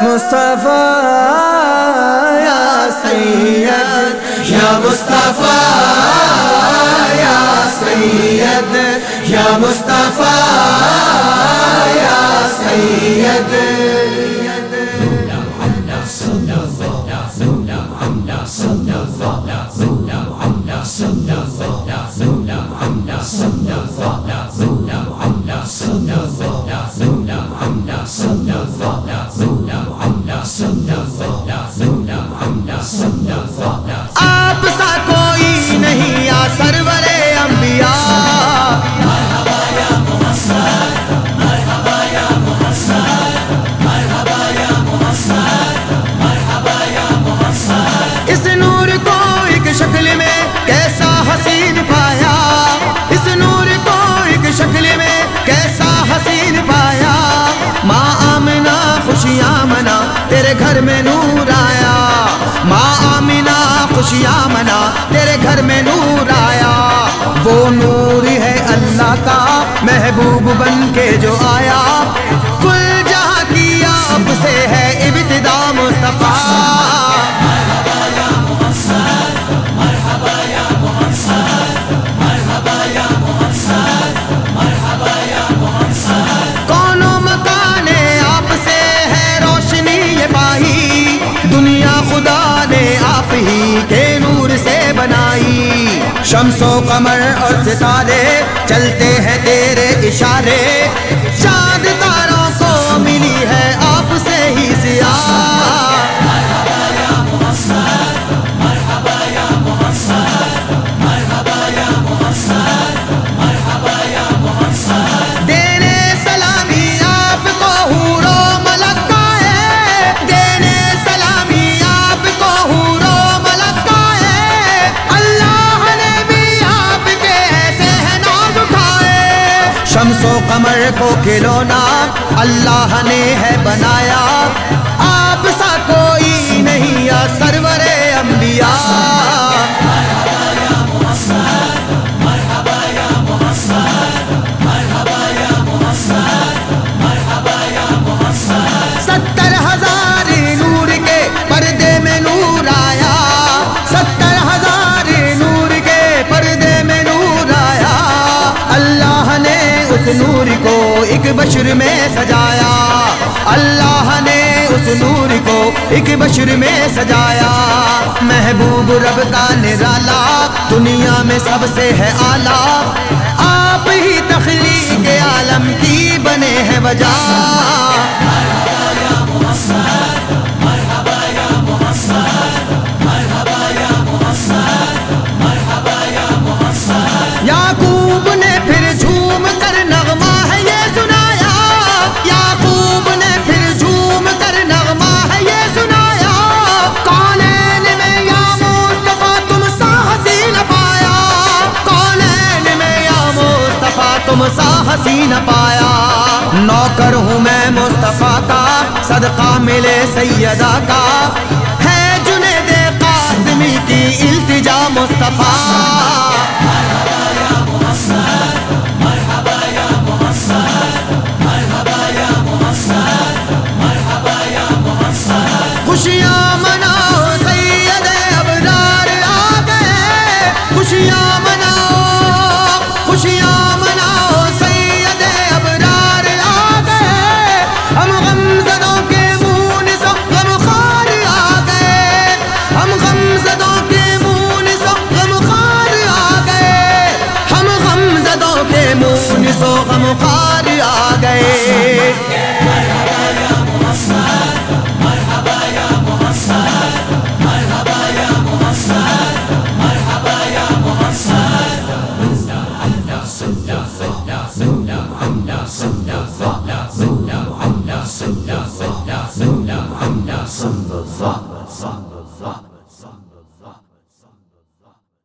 مصطفیٰ یا سید یا مصطفیٰ یا سید یا مصطفیٰ آپ گھر میں نور آیا۔ ماں آمینہ خوشیاں منا، تیرے گھر میں نور آیا۔ وہ نور ہے اللہ کا محبوب بن کے جو آیا شمس و قمر اور ستارے چلتے ہیں تیرے اشارے چاند تارے قمر کو کھلونا اللہ نے ہے بنایا۔ آپ سا کوئی نہیں یا سرور انبیاء۔ اس نور کو ایک بشر میں سجایا۔ اللہ نے اس نور کو ایک بشر میں سجایا۔ محبوب رب کا نرالا دنیا میں سب سے ہے آلہ۔ آپ ہی تخلیق عالم کی بنے ہیں وجہ۔ تم سا حسین پایا۔ نوکر ہوں میں مصطفیٰ کا، صدقہ ملے سیدہ کا۔ ہے جنید قاسمی کی التجا مصطفیٰ۔ خوشیاں مناؤ سید ابرار آ گئے خوشیاں مناؤ سو غم خار آ گئے۔ صلى الله